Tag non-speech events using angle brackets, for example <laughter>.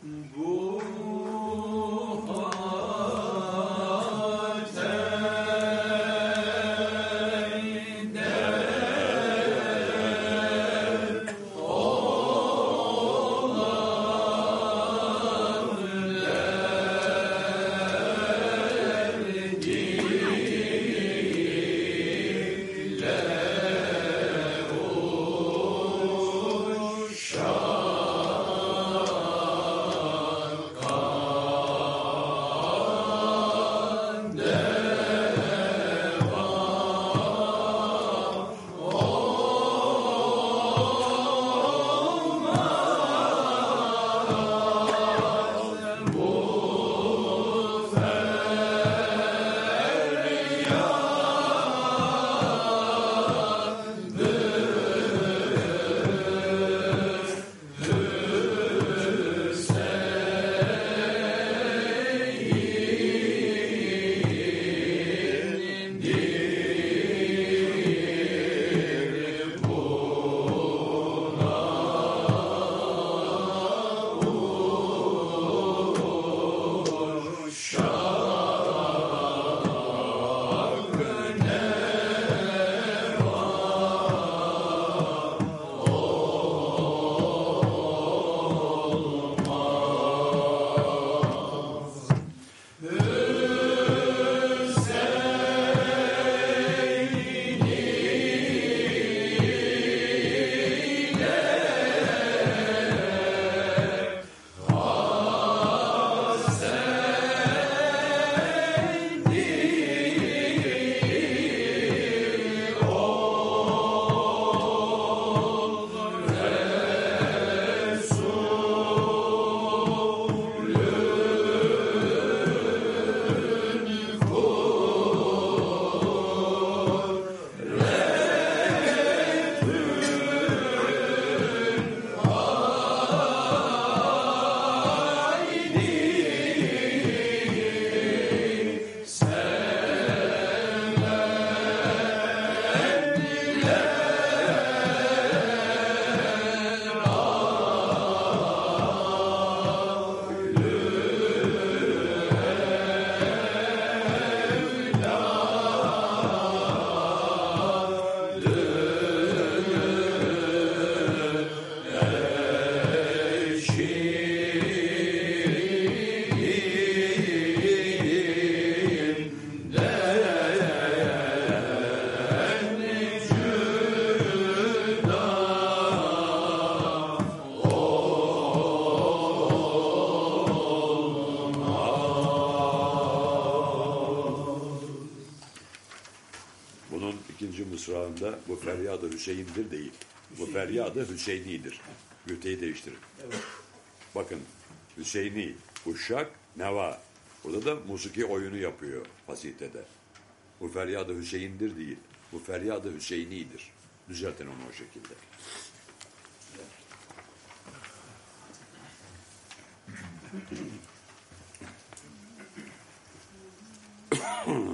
Um gol. Bunun ikinci mısrağında bu feryadı Hüseyin'dir değil. Bu feryadı Hüseyni'dir. Güteyi değiştirin. Bakın Hüseyni, Uşak, Neva. Burada da musiki oyunu yapıyor fasitede. Bu feryadı Hüseyin'dir değil. Bu feryadı Hüseyni'dir. Düzeltin onu o şekilde. <clears throat>